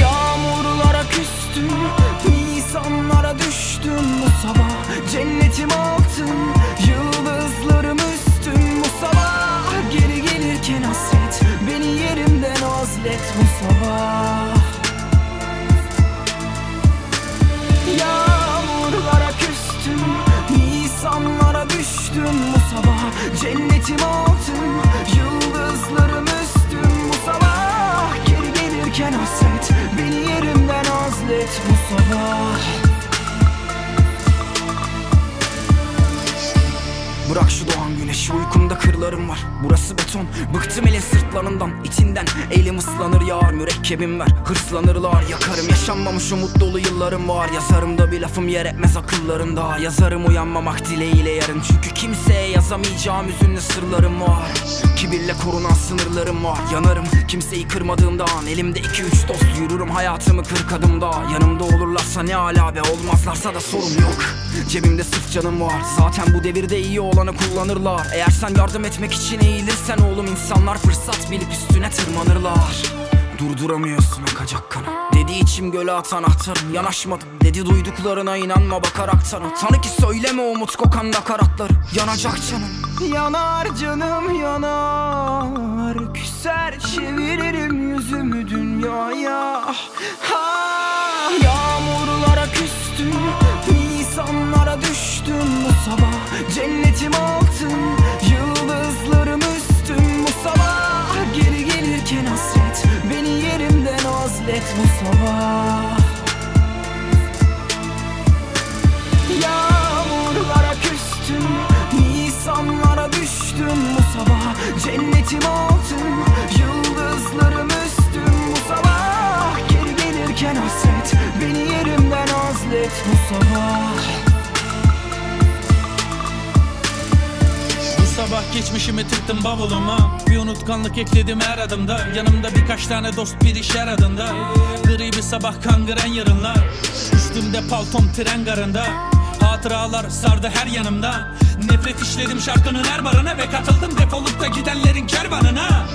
Yağmurlara küstüm Nisanlara düştüm bu sabah. Cennetim altın azlet bu sabah. Yağmurlara küstüm Nisanlara düştüm bu sabah. Cennetim altın Yıldızlarım üstüm bu sabah. Geri gelirken hasret Beni yerimden azlet bu sabah Bırak şu doğan güneşi uykumda kırlarım var. Burası beton bıktım elin sırtlarından itinden. Elim ıslanır yağar mürekkebim ver Hırslanırlar yakarım. Yaşanmamış umut dolu yıllarım var. Yazarımda bir lafım yer etmez akıllarında. Yazarım uyanmamak dileğiyle yarın. Çünkü kimseye yazamayacağım üzünlü sırlarım var. Kibirle korunan sınırlarım var. Yanarım kimseyi kırmadığımda an. Elimde iki üç dost yürürüm hayatımı kırk adımda Yanımda olurlarsa ne ala be olmazlarsa da sorun yok. Cebimde sırf canım var. Zaten bu devirde iyi olanı kullanırlar. Eğer sen yardım etmek için eğilirsen oğlum insanlar fırsat bilip üstüne tırmanırlar Durduramıyorsun akacak kanı. Dedi içim göle at anahtarım Yanaşmadım. Dedi duyduklarına inanma bakaraktan Tanı ki söyleme umut kokan nakaratları. Yanacak canım. Yanar canım yanar. Küser çeviririm yüzümü dünyaya. Ha, bu sabah? Yağmurlara küstüm Nisanlara düştüm bu sabah. Cennetim altın Yıldızlarım üstüm bu sabah. Geri gelirken hasret Beni yerimden azlet bu sabah sabah geçmişimi tıktım bavuluma. Bir unutkanlık ekledim her adımda. Yanımda birkaç tane dost bir iş aradığında Gri bir sabah kangren yarınlar. Üstümde paltom tren garında. Hatıralar sardı her yanımda. Nefret işledim şarkının her barına Ve katıldım defolup da gidenlerin kervanına.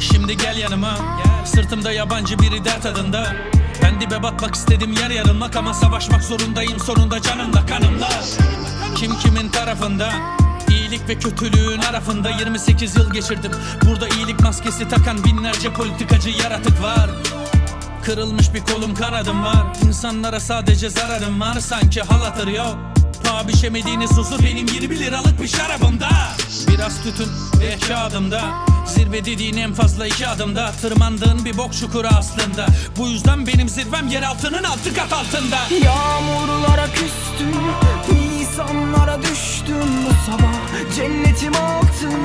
Şimdi gel yanıma. Sırtımda yabancı biri dert adında. Ben dibe batmak istedim yer yarılmak Ama savaşmak zorundayım sonunda canımla kanımla. Kim kimin tarafında İyilik ve kötülüğün arasında 28 yıl geçirdim. Burada iyilik maskesi takan binlerce politikacı yaratık var. Kırılmış bir kolum kanadım var. İnsanlara sadece zararım var Sanki hal yok. Paha biçemediğiniz huzur benim 20 liralık bir şarabımda. Biraz tütün ve kağıdımda. Zirve dediğin en fazla iki adımda. Tırmandığın bir bok çukuru aslında. Bu yüzden benim zirvem yer altının altı kat altında Cennetim altın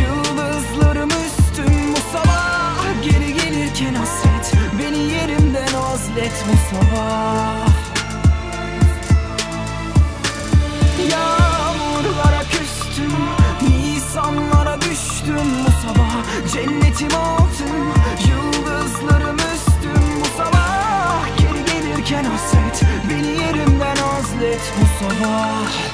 Yıldızlarım üstüm. Bu sabah geri gelirken hasret Beni yerimden azlet bu sabah. Yağmurlara küstüm Nisanlara düştüm bu sabah. Cennetim altın Yıldızlarım üstüm. Bu sabah Geri gelirken hasret Beni yerimden azlet bu sabah.